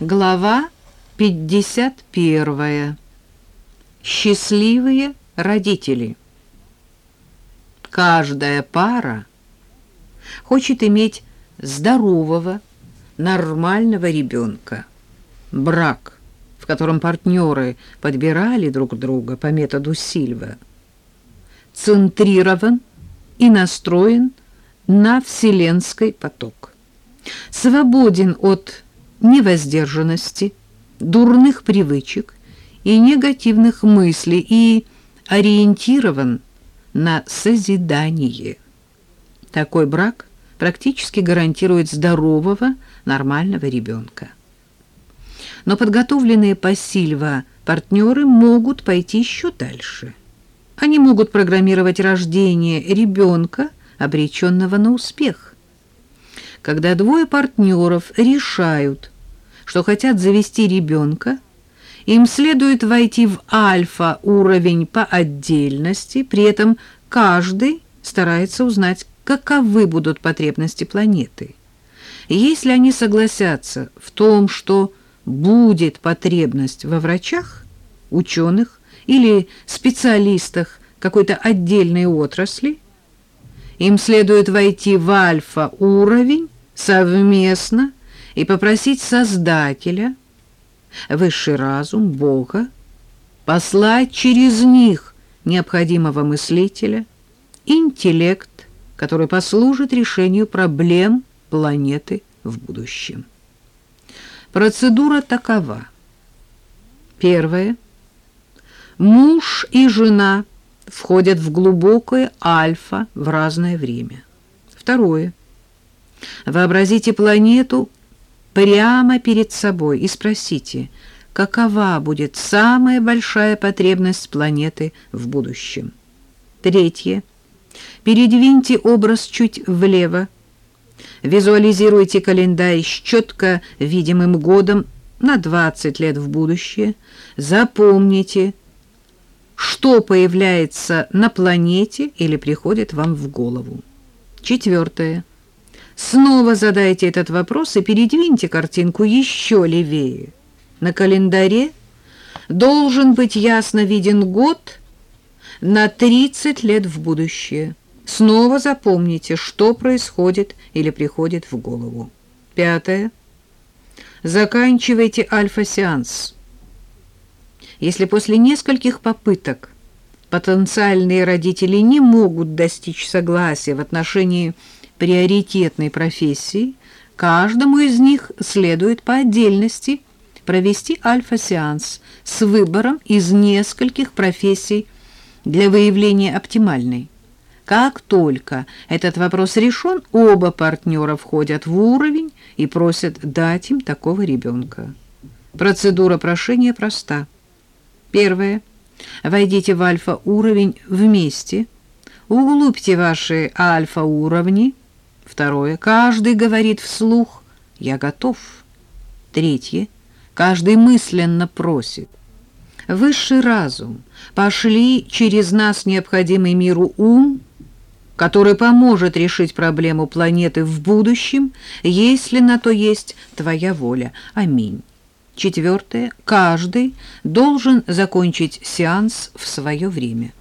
Глава 51. Счастливые родители. Каждая пара хочет иметь здорового, нормального ребенка. Брак, в котором партнеры подбирали друг друга по методу Сильва, центрирован и настроен на вселенский поток. Свободен от невоздержанности, дурных привычек и негативных мыслей и ориентирован на созидание. Такой брак практически гарантирует здорового, нормального ребенка. Но подготовленные по Сильва партнеры могут пойти еще дальше. Они могут программировать рождение ребенка, обреченного на успех. Когда двое партнеров решают, что хотят завести ребенка, им следует войти в альфа-уровень по отдельности, при этом каждый старается узнать, каковы будут потребности планеты. Если они согласятся в том, что будет потребность во врачах, ученых или специалистах какой-то отдельной отрасли, им следует войти в альфа-уровень совместно и попросить Создателя, высший разум, Бога, послать через них необходимого мыслителя, интеллект, который послужит решению проблем планеты в будущем. Процедура такова. Первое. Муж и жена входят в глубокое альфа в разное время. Второе. Вообразите планету прямо перед собой и спросите, какова будет самая большая потребность планеты в будущем. Третье. Передвиньте образ чуть влево. Визуализируйте календарь с четко видимым годом на 20 лет в будущее. Запомните, что появляется на планете или приходит вам в голову. Четвертое. Снова задайте этот вопрос и передвиньте картинку еще левее. На календаре должен быть ясно виден год на 30 лет в будущее. Снова запомните, что происходит или приходит в голову. Пятое. Заканчивайте альфа-сеанс. Если после нескольких попыток потенциальные родители не могут достичь согласия в отношении приоритетной профессии, каждому из них следует по отдельности провести альфа-сеанс с выбором из нескольких профессий для выявления оптимальной. Как только этот вопрос решен, оба партнера входят в уровень и просят дать им такого ребенка. Процедура прошения проста. Первое. Войдите в альфа-уровень вместе. Углубьте ваши альфа-уровни. Второе. Каждый говорит вслух «Я готов». Третье. Каждый мысленно просит. Высший разум, пошли через нас необходимый миру ум, который поможет решить проблему планеты в будущем, если на то есть твоя воля. Аминь. Четвертое. Каждый должен закончить сеанс в свое время.